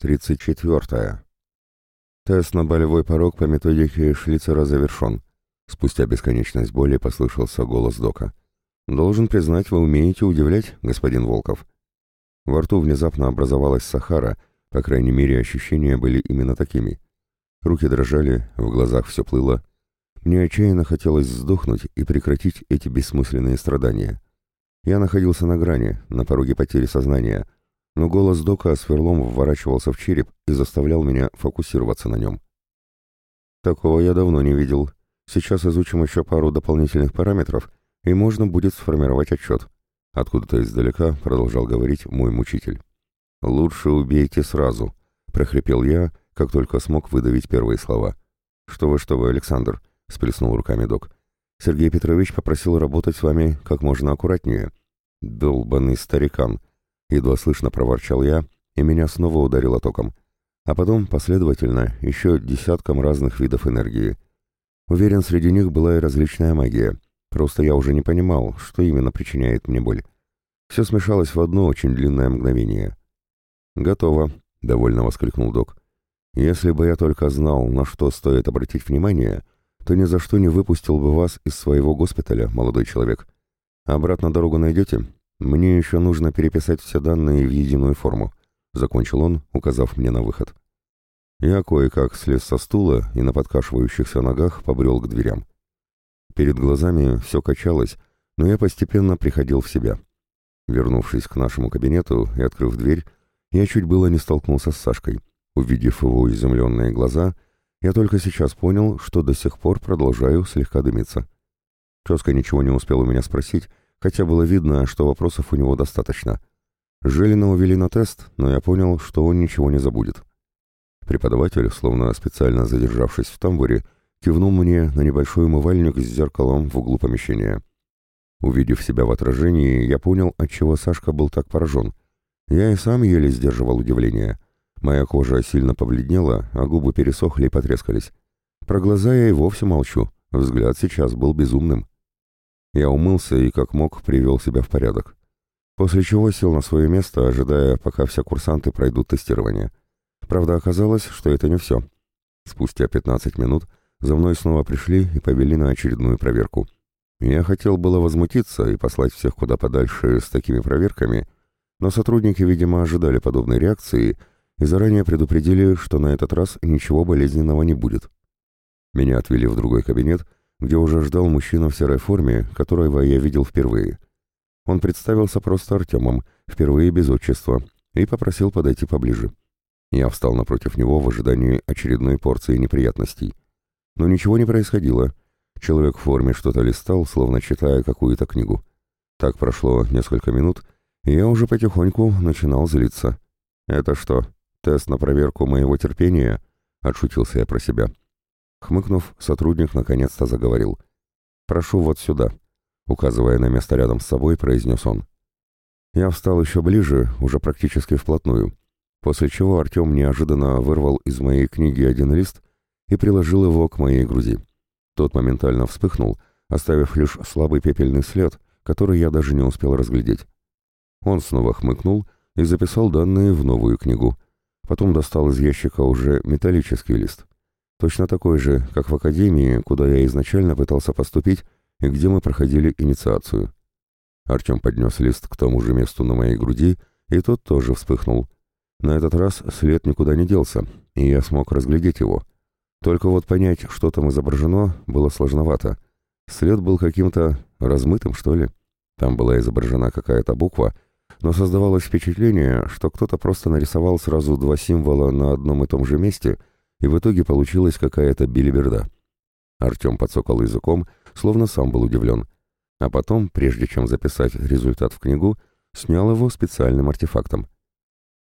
34. Тест на болевой порог по методике Шлицера завершен. Спустя бесконечность боли послышался голос Дока. «Должен признать, вы умеете удивлять, господин Волков». Во рту внезапно образовалась сахара, по крайней мере, ощущения были именно такими. Руки дрожали, в глазах все плыло. Мне отчаянно хотелось сдохнуть и прекратить эти бессмысленные страдания. Я находился на грани, на пороге потери сознания, но голос Дока сверлом вворачивался в череп и заставлял меня фокусироваться на нем. Такого я давно не видел. Сейчас изучим еще пару дополнительных параметров, и можно будет сформировать отчет. Откуда-то издалека продолжал говорить мой мучитель. «Лучше убейте сразу», — прохрипел я, как только смог выдавить первые слова. «Что вы, что вы, Александр?» — сплеснул руками док. «Сергей Петрович попросил работать с вами как можно аккуратнее». «Долбанный старикан!» — едва слышно проворчал я, и меня снова ударило током. А потом, последовательно, еще десятком разных видов энергии. Уверен, среди них была и различная магия — Просто я уже не понимал, что именно причиняет мне боль. Все смешалось в одно очень длинное мгновение. «Готово», — довольно воскликнул док. «Если бы я только знал, на что стоит обратить внимание, то ни за что не выпустил бы вас из своего госпиталя, молодой человек. Обратно дорогу найдете? Мне еще нужно переписать все данные в единую форму», — закончил он, указав мне на выход. Я кое-как слез со стула и на подкашивающихся ногах побрел к дверям. Перед глазами все качалось, но я постепенно приходил в себя. Вернувшись к нашему кабинету и открыв дверь, я чуть было не столкнулся с Сашкой. Увидев его изумленные глаза, я только сейчас понял, что до сих пор продолжаю слегка дымиться. Тезка ничего не успел у меня спросить, хотя было видно, что вопросов у него достаточно. Желина увели на тест, но я понял, что он ничего не забудет. Преподаватель, словно специально задержавшись в тамбуре, кивнул мне на небольшой умывальник с зеркалом в углу помещения. Увидев себя в отражении, я понял, отчего Сашка был так поражен. Я и сам еле сдерживал удивление. Моя кожа сильно побледнела, а губы пересохли и потрескались. Про глаза я и вовсе молчу, взгляд сейчас был безумным. Я умылся и как мог привел себя в порядок. После чего сел на свое место, ожидая, пока все курсанты пройдут тестирование. Правда, оказалось, что это не все. Спустя 15 минут за мной снова пришли и повели на очередную проверку. Я хотел было возмутиться и послать всех куда подальше с такими проверками, но сотрудники, видимо, ожидали подобной реакции и заранее предупредили, что на этот раз ничего болезненного не будет. Меня отвели в другой кабинет, где уже ждал мужчина в серой форме, которого я видел впервые. Он представился просто Артемом, впервые без отчества, и попросил подойти поближе. Я встал напротив него в ожидании очередной порции неприятностей. Но ничего не происходило. Человек в форме что-то листал, словно читая какую-то книгу. Так прошло несколько минут, и я уже потихоньку начинал злиться. «Это что, тест на проверку моего терпения?» — отшутился я про себя. Хмыкнув, сотрудник наконец-то заговорил. «Прошу вот сюда», — указывая на место рядом с собой, произнес он. Я встал еще ближе, уже практически вплотную, после чего Артем неожиданно вырвал из моей книги один лист и приложил его к моей груди. Тот моментально вспыхнул, оставив лишь слабый пепельный след, который я даже не успел разглядеть. Он снова хмыкнул и записал данные в новую книгу. Потом достал из ящика уже металлический лист. Точно такой же, как в академии, куда я изначально пытался поступить и где мы проходили инициацию. Артем поднес лист к тому же месту на моей груди, и тот тоже вспыхнул. На этот раз след никуда не делся, и я смог разглядеть его — только вот понять, что там изображено, было сложновато. След был каким-то размытым, что ли. Там была изображена какая-то буква, но создавалось впечатление, что кто-то просто нарисовал сразу два символа на одном и том же месте, и в итоге получилась какая-то билиберда. Артем подсокал языком, словно сам был удивлен. А потом, прежде чем записать результат в книгу, снял его специальным артефактом.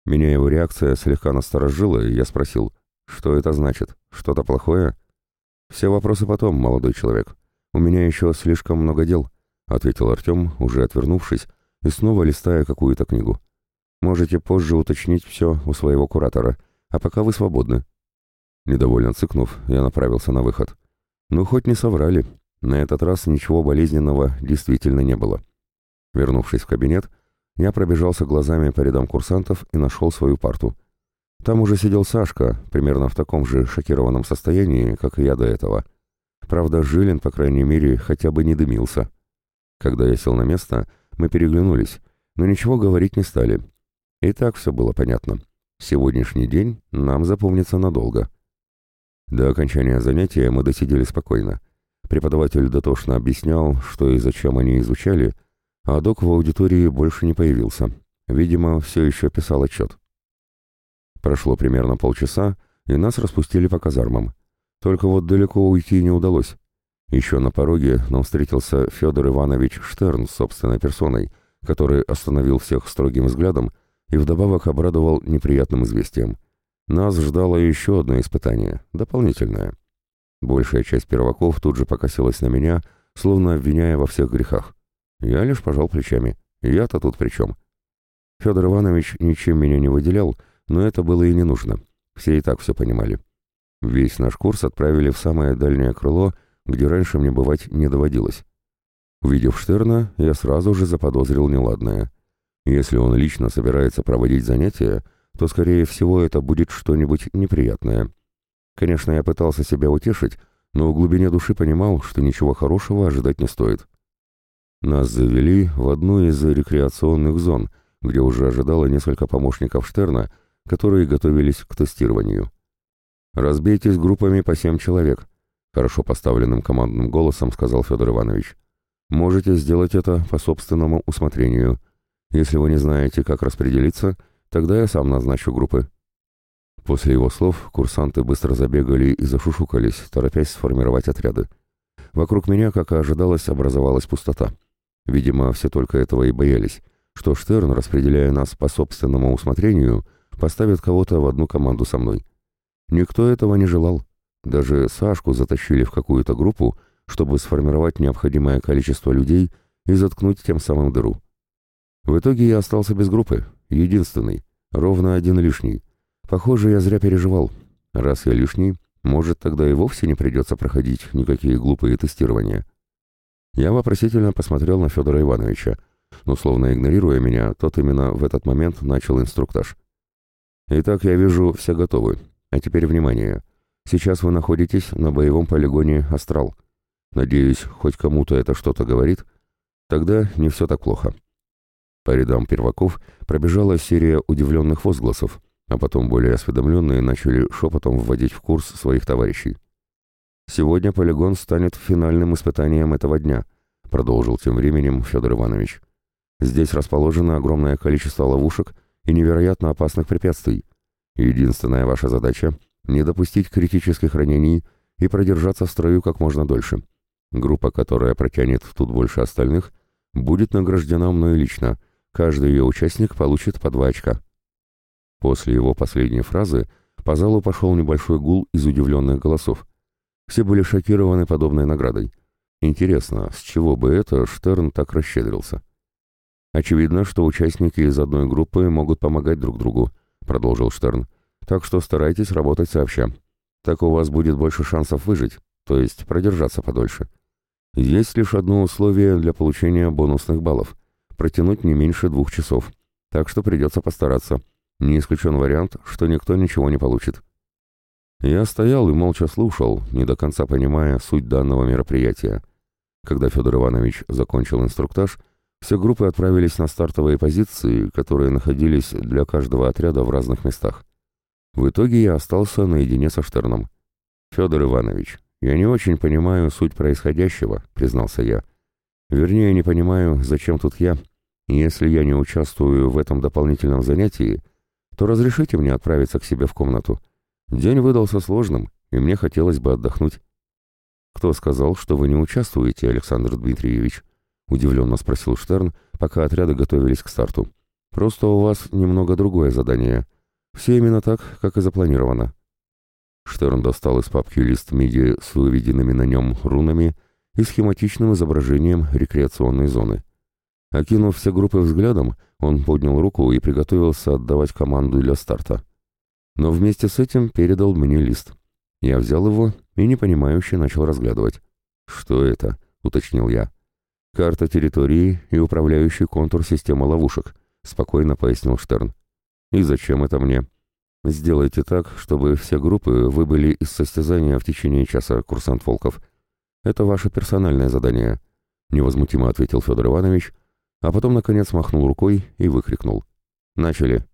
Меня его реакция слегка насторожила, и я спросил — что это значит? Что-то плохое? Все вопросы потом, молодой человек. У меня еще слишком много дел, ответил Артем, уже отвернувшись и снова листая какую-то книгу. Можете позже уточнить все у своего куратора, а пока вы свободны. Недовольно цыкнув, я направился на выход. Ну, хоть не соврали. На этот раз ничего болезненного действительно не было. Вернувшись в кабинет, я пробежался глазами по рядам курсантов и нашел свою парту. Там уже сидел Сашка, примерно в таком же шокированном состоянии, как и я до этого. Правда, Жилин, по крайней мере, хотя бы не дымился. Когда я сел на место, мы переглянулись, но ничего говорить не стали. И так все было понятно. Сегодняшний день нам запомнится надолго. До окончания занятия мы досидели спокойно. Преподаватель дотошно объяснял, что и зачем они изучали, а док в аудитории больше не появился. Видимо, все еще писал отчет. Прошло примерно полчаса, и нас распустили по казармам. Только вот далеко уйти не удалось. Еще на пороге нам встретился Федор Иванович Штерн с собственной персоной, который остановил всех строгим взглядом и вдобавок обрадовал неприятным известием. Нас ждало еще одно испытание, дополнительное. Большая часть перваков тут же покосилась на меня, словно обвиняя во всех грехах. Я лишь пожал плечами. Я-то тут при чем? Федор Иванович ничем меня не выделял, но это было и не нужно. Все и так все понимали. Весь наш курс отправили в самое дальнее крыло, где раньше мне бывать не доводилось. Увидев Штерна, я сразу же заподозрил неладное. Если он лично собирается проводить занятия, то, скорее всего, это будет что-нибудь неприятное. Конечно, я пытался себя утешить, но в глубине души понимал, что ничего хорошего ожидать не стоит. Нас завели в одну из рекреационных зон, где уже ожидало несколько помощников Штерна, которые готовились к тестированию. «Разбейтесь группами по семь человек», — хорошо поставленным командным голосом сказал Федор Иванович. «Можете сделать это по собственному усмотрению. Если вы не знаете, как распределиться, тогда я сам назначу группы». После его слов курсанты быстро забегали и зашушукались, торопясь сформировать отряды. Вокруг меня, как и ожидалось, образовалась пустота. Видимо, все только этого и боялись, что Штерн, распределяя нас по собственному усмотрению, поставит кого-то в одну команду со мной. Никто этого не желал. Даже Сашку затащили в какую-то группу, чтобы сформировать необходимое количество людей и заткнуть тем самым дыру. В итоге я остался без группы, единственный, ровно один лишний. Похоже, я зря переживал. Раз я лишний, может, тогда и вовсе не придется проходить никакие глупые тестирования. Я вопросительно посмотрел на Федора Ивановича, но, словно игнорируя меня, тот именно в этот момент начал инструктаж. «Итак, я вижу, все готовы. А теперь внимание. Сейчас вы находитесь на боевом полигоне «Астрал». Надеюсь, хоть кому-то это что-то говорит? Тогда не все так плохо». По рядам перваков пробежала серия удивленных возгласов, а потом более осведомленные начали шепотом вводить в курс своих товарищей. «Сегодня полигон станет финальным испытанием этого дня», продолжил тем временем Федор Иванович. «Здесь расположено огромное количество ловушек и невероятно опасных препятствий. Единственная ваша задача — не допустить критических ранений и продержаться в строю как можно дольше. Группа, которая протянет тут больше остальных, будет награждена мной лично. Каждый ее участник получит по два очка». После его последней фразы по залу пошел небольшой гул из удивленных голосов. Все были шокированы подобной наградой. Интересно, с чего бы это Штерн так расщедрился? Очевидно, что участники из одной группы могут помогать друг другу, продолжил Штерн. Так что старайтесь работать сообща. Так у вас будет больше шансов выжить, то есть продержаться подольше. Есть лишь одно условие для получения бонусных баллов — протянуть не меньше двух часов. Так что придется постараться. Не исключен вариант, что никто ничего не получит. Я стоял и молча слушал, не до конца понимая суть данного мероприятия. Когда Федор Иванович закончил инструктаж, все группы отправились на стартовые позиции, которые находились для каждого отряда в разных местах. В итоге я остался наедине со Штерном. «Федор Иванович, я не очень понимаю суть происходящего», — признался я. «Вернее, не понимаю, зачем тут я. Если я не участвую в этом дополнительном занятии, то разрешите мне отправиться к себе в комнату. День выдался сложным, и мне хотелось бы отдохнуть. «Кто сказал, что вы не участвуете, Александр Дмитриевич?» — удивленно спросил Штерн, пока отряды готовились к старту. «Просто у вас немного другое задание. Все именно так, как и запланировано». Штерн достал из папки лист MIDI с выведенными на нем рунами и схематичным изображением рекреационной зоны. Окинув все группы взглядом, он поднял руку и приготовился отдавать команду для старта. Но вместе с этим передал мне лист. Я взял его и непонимающе начал разглядывать. «Что это?» — уточнил я. «Карта территории и управляющий контур системы ловушек», — спокойно пояснил Штерн. «И зачем это мне?» Сделайте так, чтобы все группы выбыли из состязания в течение часа, курсант Волков. Это ваше персональное задание», — невозмутимо ответил Федор Иванович, а потом, наконец, махнул рукой и выкрикнул. «Начали!»